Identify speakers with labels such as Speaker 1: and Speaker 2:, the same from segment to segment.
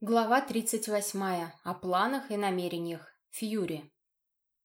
Speaker 1: Глава 38. О планах и намерениях. Фьюри.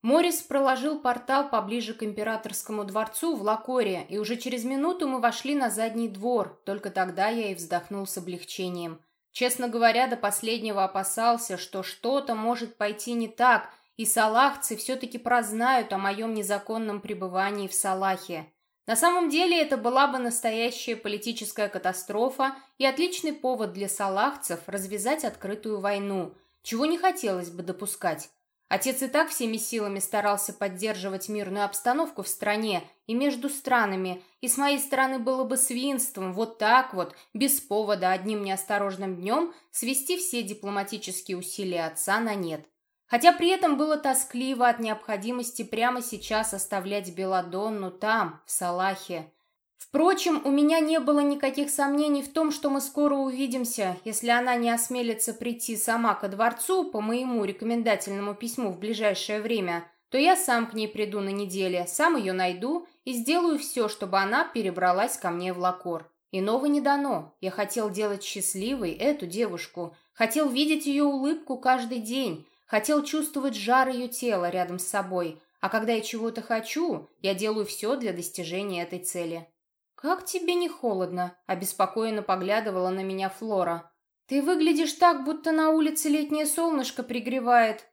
Speaker 1: Морис проложил портал поближе к императорскому дворцу в Лакоре, и уже через минуту мы вошли на задний двор, только тогда я и вздохнул с облегчением. Честно говоря, до последнего опасался, что что-то может пойти не так, и салахцы все-таки прознают о моем незаконном пребывании в Салахе. На самом деле это была бы настоящая политическая катастрофа и отличный повод для салахцев развязать открытую войну, чего не хотелось бы допускать. Отец и так всеми силами старался поддерживать мирную обстановку в стране и между странами, и с моей стороны было бы свинством вот так вот, без повода, одним неосторожным днем, свести все дипломатические усилия отца на нет. Хотя при этом было тоскливо от необходимости прямо сейчас оставлять Беладонну там, в Салахе. Впрочем, у меня не было никаких сомнений в том, что мы скоро увидимся, если она не осмелится прийти сама ко дворцу по моему рекомендательному письму в ближайшее время, то я сам к ней приду на неделе, сам ее найду и сделаю все, чтобы она перебралась ко мне в Лакор. Иного не дано. Я хотел делать счастливой эту девушку, хотел видеть ее улыбку каждый день, Хотел чувствовать жар ее тела рядом с собой, а когда я чего-то хочу, я делаю все для достижения этой цели. «Как тебе не холодно?» – обеспокоенно поглядывала на меня Флора. «Ты выглядишь так, будто на улице летнее солнышко пригревает».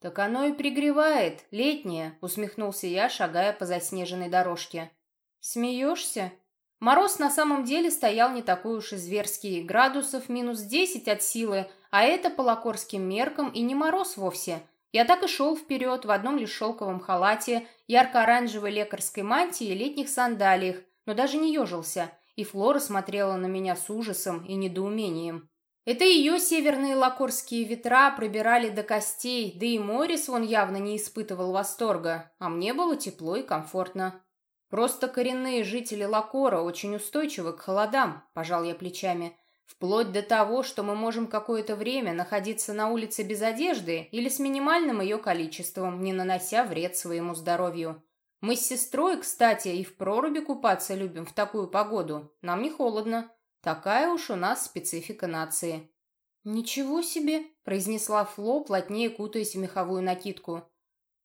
Speaker 1: «Так оно и пригревает, летнее», – усмехнулся я, шагая по заснеженной дорожке. «Смеешься?» Мороз на самом деле стоял не такой уж и зверский, градусов минус десять от силы – а это по лакорским меркам и не мороз вовсе. Я так и шел вперед в одном лишь шелковом халате, ярко-оранжевой лекарской мантии и летних сандалиях, но даже не ежился, и Флора смотрела на меня с ужасом и недоумением. Это ее северные лакорские ветра пробирали до костей, да и Морис он явно не испытывал восторга, а мне было тепло и комфортно. Просто коренные жители Лакора очень устойчивы к холодам, пожал я плечами. Вплоть до того, что мы можем какое-то время находиться на улице без одежды или с минимальным ее количеством, не нанося вред своему здоровью. Мы с сестрой, кстати, и в проруби купаться любим в такую погоду. Нам не холодно. Такая уж у нас специфика нации. «Ничего себе!» – произнесла Фло, плотнее кутаясь в меховую накидку.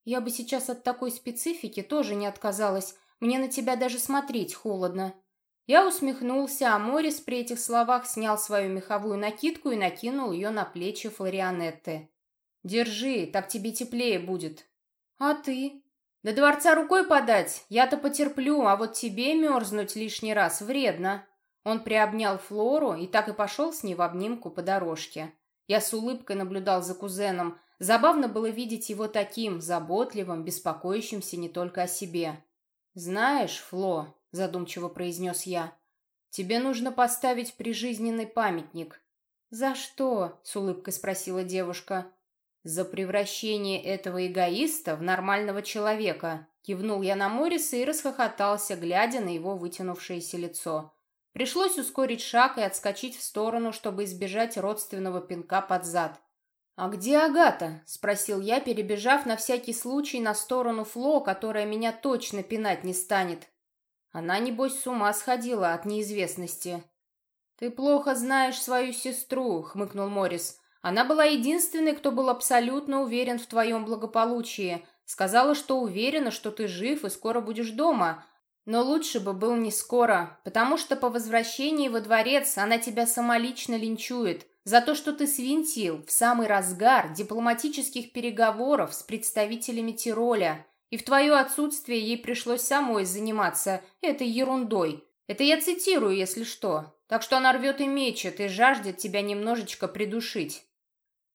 Speaker 1: «Я бы сейчас от такой специфики тоже не отказалась. Мне на тебя даже смотреть холодно». Я усмехнулся, а Морис при этих словах снял свою меховую накидку и накинул ее на плечи Флорианетты. «Держи, так тебе теплее будет». «А ты?» «До дворца рукой подать, я-то потерплю, а вот тебе мерзнуть лишний раз вредно». Он приобнял Флору и так и пошел с ней в обнимку по дорожке. Я с улыбкой наблюдал за кузеном. Забавно было видеть его таким, заботливым, беспокоящимся не только о себе. «Знаешь, Фло, — задумчиво произнес я. «Тебе нужно поставить прижизненный памятник». «За что?» — с улыбкой спросила девушка. «За превращение этого эгоиста в нормального человека», — кивнул я на Морриса и расхохотался, глядя на его вытянувшееся лицо. Пришлось ускорить шаг и отскочить в сторону, чтобы избежать родственного пинка под зад. «А где Агата?» — спросил я, перебежав на всякий случай на сторону Фло, которая меня точно пинать не станет. Она, небось, с ума сходила от неизвестности. «Ты плохо знаешь свою сестру», — хмыкнул Морис. «Она была единственной, кто был абсолютно уверен в твоем благополучии. Сказала, что уверена, что ты жив и скоро будешь дома. Но лучше бы был не скоро, потому что по возвращении во дворец она тебя самолично линчует за то, что ты свинтил в самый разгар дипломатических переговоров с представителями Тироля. И в твое отсутствие ей пришлось самой заниматься этой ерундой. Это я цитирую, если что. Так что она рвет и мечет, и жаждет тебя немножечко придушить».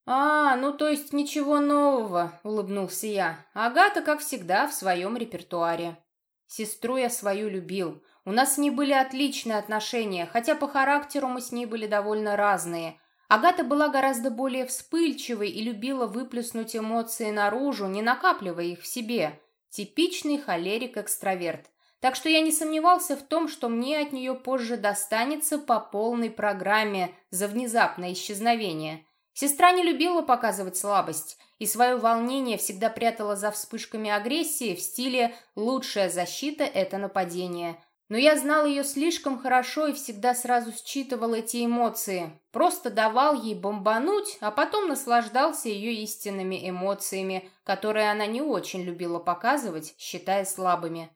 Speaker 1: «А, ну то есть ничего нового», — улыбнулся я. «Агата, как всегда, в своем репертуаре». Сестру я свою любил. У нас с ней были отличные отношения, хотя по характеру мы с ней были довольно разные. Агата была гораздо более вспыльчивой и любила выплеснуть эмоции наружу, не накапливая их в себе. Типичный холерик-экстраверт. Так что я не сомневался в том, что мне от нее позже достанется по полной программе за внезапное исчезновение. Сестра не любила показывать слабость, и свое волнение всегда прятала за вспышками агрессии в стиле «лучшая защита – это нападение». Но я знал ее слишком хорошо и всегда сразу считывал эти эмоции. Просто давал ей бомбануть, а потом наслаждался ее истинными эмоциями, которые она не очень любила показывать, считая слабыми.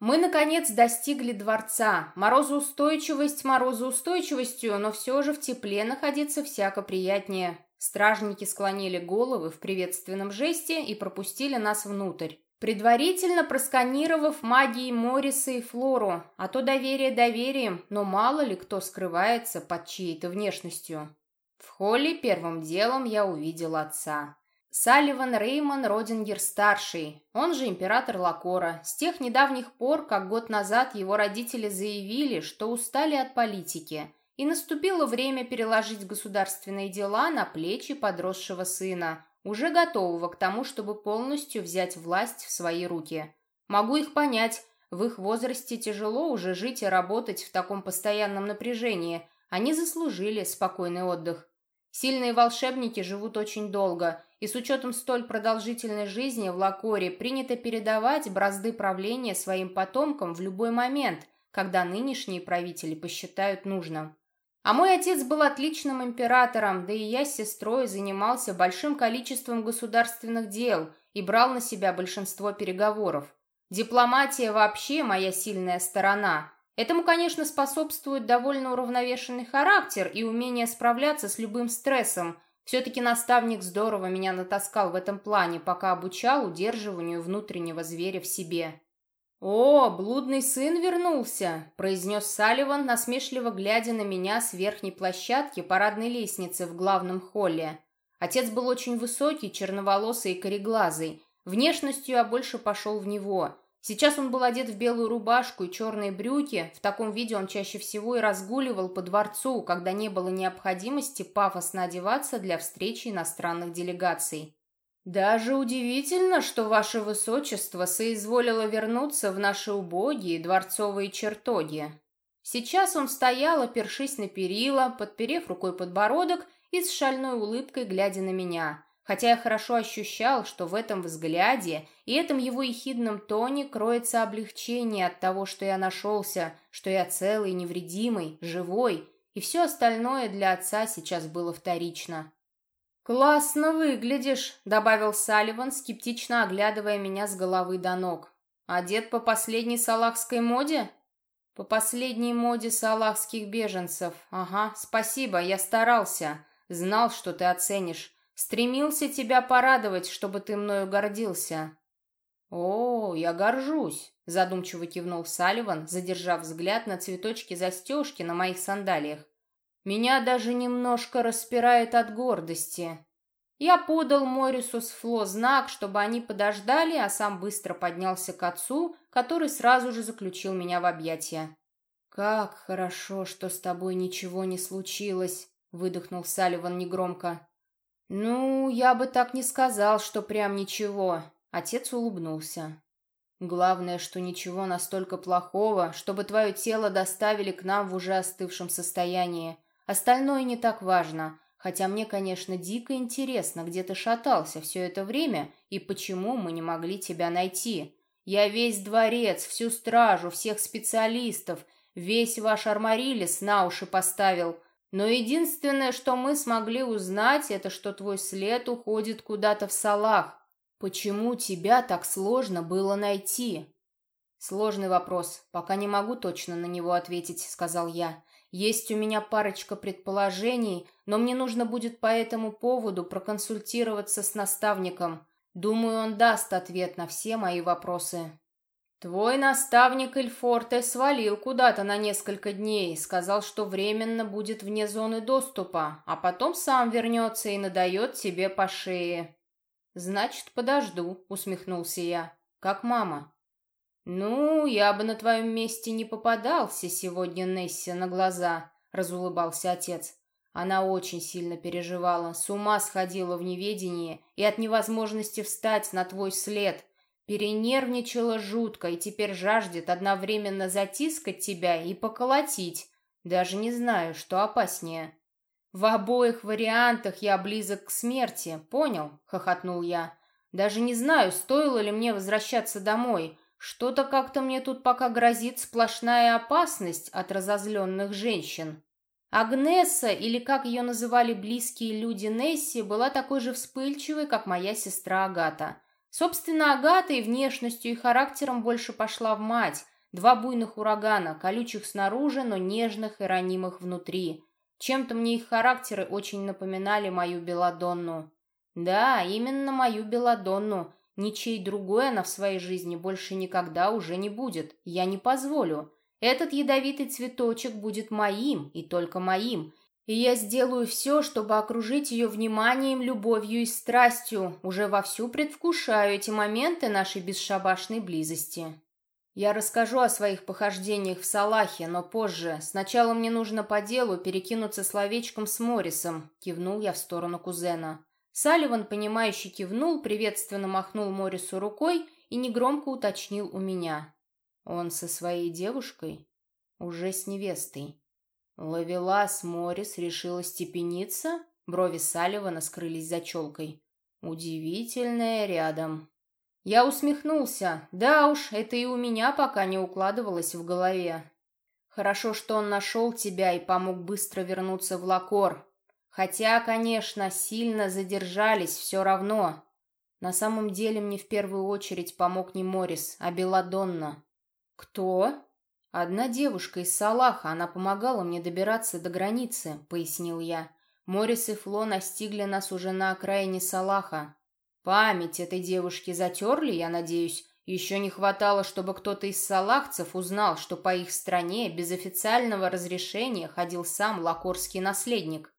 Speaker 1: Мы, наконец, достигли дворца. Морозоустойчивость морозоустойчивостью, но все же в тепле находиться всяко приятнее. Стражники склонили головы в приветственном жесте и пропустили нас внутрь, предварительно просканировав магией Морриса и Флору, а то доверие доверием, но мало ли кто скрывается под чьей-то внешностью. В холле первым делом я увидел отца. Салливан Реймон Родингер-старший, он же император Лакора, с тех недавних пор, как год назад его родители заявили, что устали от политики, и наступило время переложить государственные дела на плечи подросшего сына, уже готового к тому, чтобы полностью взять власть в свои руки. Могу их понять, в их возрасте тяжело уже жить и работать в таком постоянном напряжении, они заслужили спокойный отдых. Сильные волшебники живут очень долго, и с учетом столь продолжительной жизни в Лакоре принято передавать бразды правления своим потомкам в любой момент, когда нынешние правители посчитают нужным. А мой отец был отличным императором, да и я с сестрой занимался большим количеством государственных дел и брал на себя большинство переговоров. Дипломатия вообще моя сильная сторона, Этому, конечно, способствует довольно уравновешенный характер и умение справляться с любым стрессом. Все-таки наставник здорово меня натаскал в этом плане, пока обучал удерживанию внутреннего зверя в себе. «О, блудный сын вернулся!» – произнес Салливан, насмешливо глядя на меня с верхней площадки парадной лестницы в главном холле. Отец был очень высокий, черноволосый и кореглазый. Внешностью я больше пошел в него – Сейчас он был одет в белую рубашку и черные брюки, в таком виде он чаще всего и разгуливал по дворцу, когда не было необходимости пафосно одеваться для встречи иностранных делегаций. «Даже удивительно, что ваше высочество соизволило вернуться в наши убогие дворцовые чертоги». Сейчас он стоял, опершись на перила, подперев рукой подбородок и с шальной улыбкой глядя на меня – хотя я хорошо ощущал, что в этом взгляде и этом его ехидном тоне кроется облегчение от того, что я нашелся, что я целый, невредимый, живой, и все остальное для отца сейчас было вторично. «Классно выглядишь», — добавил Салливан, скептично оглядывая меня с головы до ног. «Одет по последней салахской моде?» «По последней моде салахских беженцев. Ага, спасибо, я старался. Знал, что ты оценишь. Стремился тебя порадовать, чтобы ты мною гордился». «О, я горжусь», — задумчиво кивнул Салливан, задержав взгляд на цветочки застежки на моих сандалиях. «Меня даже немножко распирает от гордости». Я подал Морису с Фло знак, чтобы они подождали, а сам быстро поднялся к отцу, который сразу же заключил меня в объятия. «Как хорошо, что с тобой ничего не случилось», — выдохнул Салливан негромко. «Ну, я бы так не сказал, что прям ничего», — отец улыбнулся. «Главное, что ничего настолько плохого, чтобы твое тело доставили к нам в уже остывшем состоянии. Остальное не так важно, хотя мне, конечно, дико интересно, где ты шатался все это время и почему мы не могли тебя найти. Я весь дворец, всю стражу, всех специалистов, весь ваш армарилис на уши поставил». Но единственное, что мы смогли узнать, это что твой след уходит куда-то в салах. Почему тебя так сложно было найти? Сложный вопрос. Пока не могу точно на него ответить, сказал я. Есть у меня парочка предположений, но мне нужно будет по этому поводу проконсультироваться с наставником. Думаю, он даст ответ на все мои вопросы. «Твой наставник Эльфорте свалил куда-то на несколько дней, сказал, что временно будет вне зоны доступа, а потом сам вернется и надает тебе по шее». «Значит, подожду», — усмехнулся я. «Как мама?» «Ну, я бы на твоем месте не попадался сегодня Нессе на глаза», — разулыбался отец. Она очень сильно переживала, с ума сходила в неведении и от невозможности встать на твой след — Перенервничала жутко и теперь жаждет одновременно затискать тебя и поколотить. Даже не знаю, что опаснее. В обоих вариантах я близок к смерти, понял? Хохотнул я. Даже не знаю, стоило ли мне возвращаться домой. Что-то как-то мне тут пока грозит сплошная опасность от разозленных женщин. Агнеса, или как ее называли близкие люди Несси, была такой же вспыльчивой, как моя сестра Агата. Собственно, Агата и внешностью, и характером больше пошла в мать. Два буйных урагана, колючих снаружи, но нежных и ранимых внутри. Чем-то мне их характеры очень напоминали мою Беладонну. Да, именно мою Беладонну, Ничей другой она в своей жизни больше никогда уже не будет. Я не позволю. Этот ядовитый цветочек будет моим и только моим. И я сделаю все, чтобы окружить ее вниманием, любовью и страстью. Уже вовсю предвкушаю эти моменты нашей бесшабашной близости. Я расскажу о своих похождениях в Салахе, но позже. Сначала мне нужно по делу перекинуться словечком с Моррисом. Кивнул я в сторону кузена. Салливан, понимающе кивнул, приветственно махнул Морису рукой и негромко уточнил у меня. Он со своей девушкой? Уже с невестой. Лавелас Морис решила степениться? Брови Салливана скрылись за челкой. Удивительное рядом. Я усмехнулся. Да уж, это и у меня пока не укладывалось в голове. Хорошо, что он нашел тебя и помог быстро вернуться в Лакор. Хотя, конечно, сильно задержались все равно. На самом деле мне в первую очередь помог не Морис, а Беладонна. Кто? Одна девушка из Салаха, она помогала мне добираться до границы, пояснил я. Морис и Фло настигли нас уже на окраине Салаха. Память этой девушки затерли, я надеюсь. Еще не хватало, чтобы кто-то из салахцев узнал, что по их стране без официального разрешения ходил сам лакорский наследник.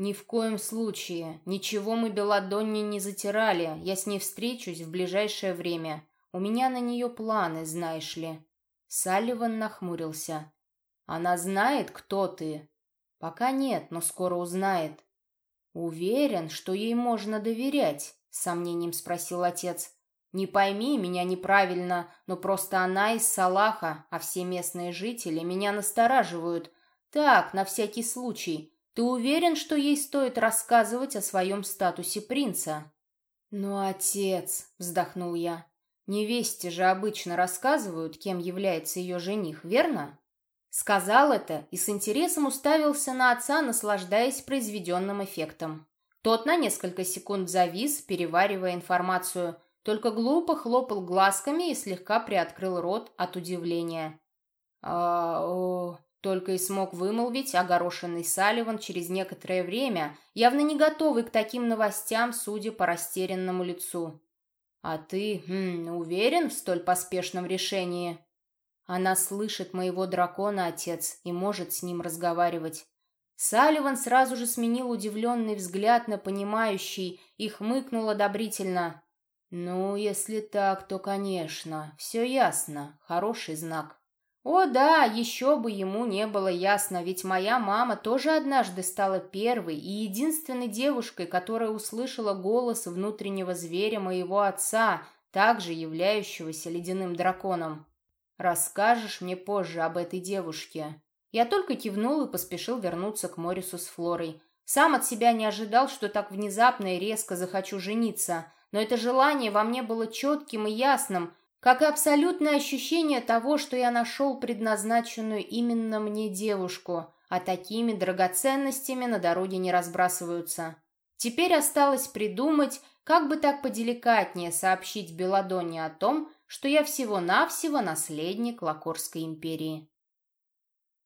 Speaker 1: «Ни в коем случае. Ничего мы Беладонне не затирали. Я с ней встречусь в ближайшее время. У меня на нее планы, знаешь ли». Салливан нахмурился. «Она знает, кто ты?» «Пока нет, но скоро узнает». «Уверен, что ей можно доверять?» — с сомнением спросил отец. «Не пойми меня неправильно, но просто она из Салаха, а все местные жители меня настораживают. Так, на всякий случай. Ты уверен, что ей стоит рассказывать о своем статусе принца?» «Ну, отец», — вздохнул я, — «невесте же обычно рассказывают, кем является ее жених, верно?» Сказал это и с интересом уставился на отца, наслаждаясь произведенным эффектом. Тот на несколько секунд завис, переваривая информацию, только глупо хлопал глазками и слегка приоткрыл рот от удивления. «А, о, только и смог вымолвить огорошенный Салливан через некоторое время, явно не готовый к таким новостям, судя по растерянному лицу. «А ты хм, уверен в столь поспешном решении?» Она слышит моего дракона, отец, и может с ним разговаривать. Салливан сразу же сменил удивленный взгляд на понимающий и хмыкнул одобрительно. «Ну, если так, то, конечно, все ясно, хороший знак». О да, еще бы ему не было ясно, ведь моя мама тоже однажды стала первой и единственной девушкой, которая услышала голос внутреннего зверя моего отца, также являющегося ледяным драконом. «Расскажешь мне позже об этой девушке?» Я только кивнул и поспешил вернуться к Морису с Флорой. Сам от себя не ожидал, что так внезапно и резко захочу жениться, но это желание во мне было четким и ясным, как и абсолютное ощущение того, что я нашел предназначенную именно мне девушку, а такими драгоценностями на дороге не разбрасываются. Теперь осталось придумать, как бы так поделикатнее сообщить Беладонне о том, что я всего-навсего наследник Лакорской империи.